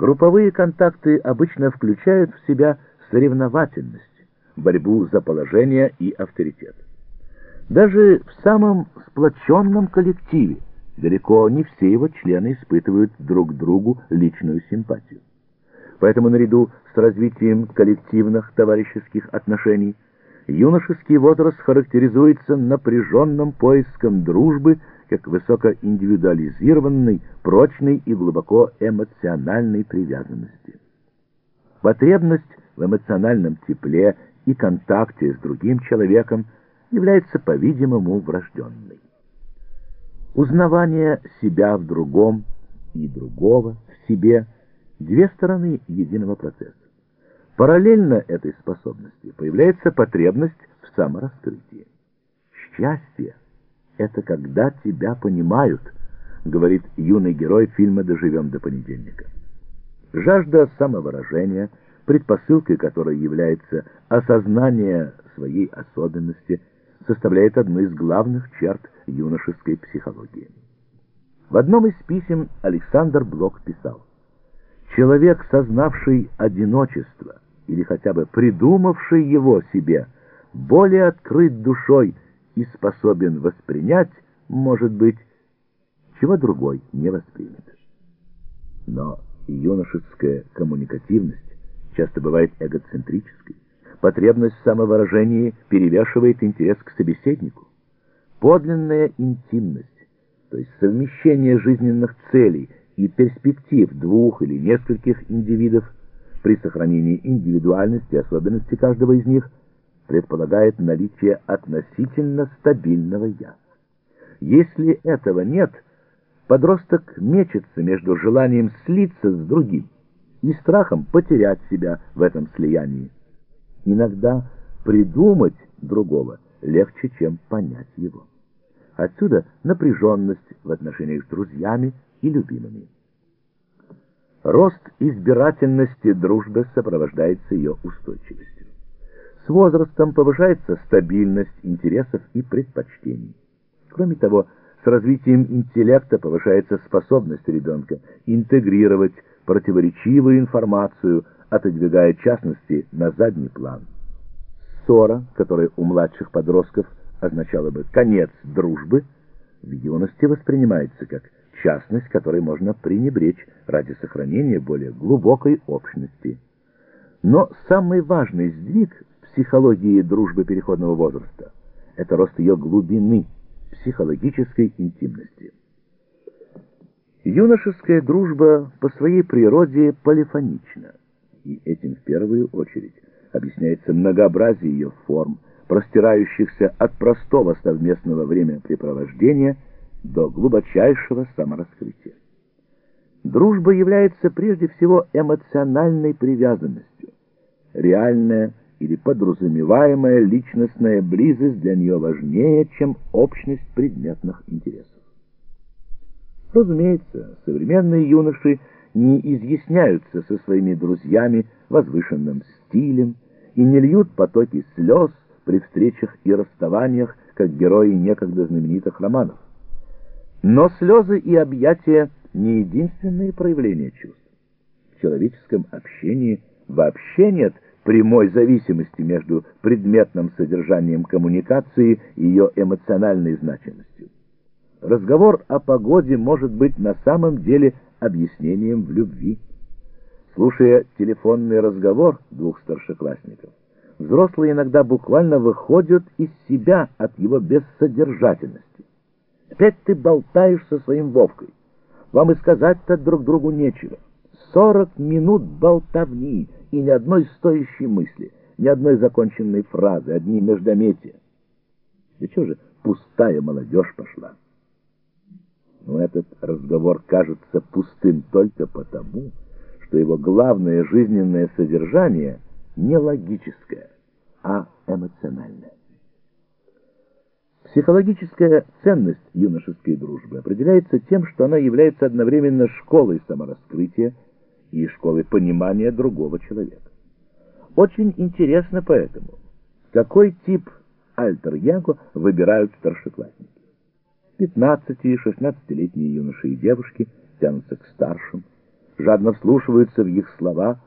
Групповые контакты обычно включают в себя соревновательность, борьбу за положение и авторитет. Даже в самом сплоченном коллективе далеко не все его члены испытывают друг другу личную симпатию. Поэтому наряду с развитием коллективных товарищеских отношений юношеский возраст характеризуется напряженным поиском дружбы как высокоиндивидуализированной, прочной и глубоко эмоциональной привязанности. Потребность в эмоциональном тепле и контакте с другим человеком является, по-видимому, врожденной. Узнавание себя в другом и другого в себе – две стороны единого процесса. Параллельно этой способности появляется потребность в самораскрытии. Счастье – это когда тебя понимают, говорит юный герой фильма «Доживем до понедельника». Жажда самовыражения, предпосылкой которой является осознание своей особенности, составляет одну из главных черт юношеской психологии. В одном из писем Александр Блок писал, «Человек, сознавший одиночество или хотя бы придумавший его себе, более открыт душой и способен воспринять, может быть, чего другой не воспримет». Но юношеская коммуникативность часто бывает эгоцентрической. Потребность в самовыражении перевешивает интерес к собеседнику. Подлинная интимность, то есть совмещение жизненных целей и перспектив двух или нескольких индивидов при сохранении индивидуальности и особенностей каждого из них, предполагает наличие относительно стабильного «я». Если этого нет, подросток мечется между желанием слиться с другим и страхом потерять себя в этом слиянии. Иногда придумать другого легче, чем понять его. Отсюда напряженность в отношениях с друзьями и любимыми. Рост избирательности дружбы сопровождается ее устойчивостью. С возрастом повышается стабильность интересов и предпочтений. Кроме того, с развитием интеллекта повышается способность ребенка интегрировать противоречивую информацию, отодвигая частности на задний план. Ссора, которая у младших подростков означала бы конец дружбы, в юности воспринимается как частность, которой можно пренебречь ради сохранения более глубокой общности. Но самый важный сдвиг психологии дружбы переходного возраста – это рост ее глубины, психологической интимности. Юношеская дружба по своей природе полифонична, и этим в первую очередь объясняется многообразие ее форм, простирающихся от простого совместного времяпрепровождения до глубочайшего самораскрытия. Дружба является прежде всего эмоциональной привязанностью. Реальная или подразумеваемая личностная близость для нее важнее, чем общность предметных интересов. Разумеется, современные юноши не изъясняются со своими друзьями возвышенным стилем и не льют потоки слез при встречах и расставаниях, как герои некогда знаменитых романов. Но слезы и объятия не единственные проявления чувств. В человеческом общении вообще нет прямой зависимости между предметным содержанием коммуникации и ее эмоциональной значимостью. Разговор о погоде может быть на самом деле объяснением в любви. Слушая телефонный разговор двух старшеклассников, взрослые иногда буквально выходят из себя от его бессодержательности. Опять ты болтаешь со своим Вовкой. Вам и сказать-то друг другу нечего. Сорок минут болтовни и ни одной стоящей мысли, ни одной законченной фразы, одни междометия. Да что же, пустая молодежь пошла. Но этот разговор кажется пустым только потому, что его главное жизненное содержание не логическое, а эмоциональное. Психологическая ценность юношеской дружбы определяется тем, что она является одновременно школой самораскрытия и школой понимания другого человека. Очень интересно поэтому, какой тип альтер-яго выбирают старшеклассники. 15- и 16-летние юноши и девушки тянутся к старшим, жадно вслушиваются в их слова,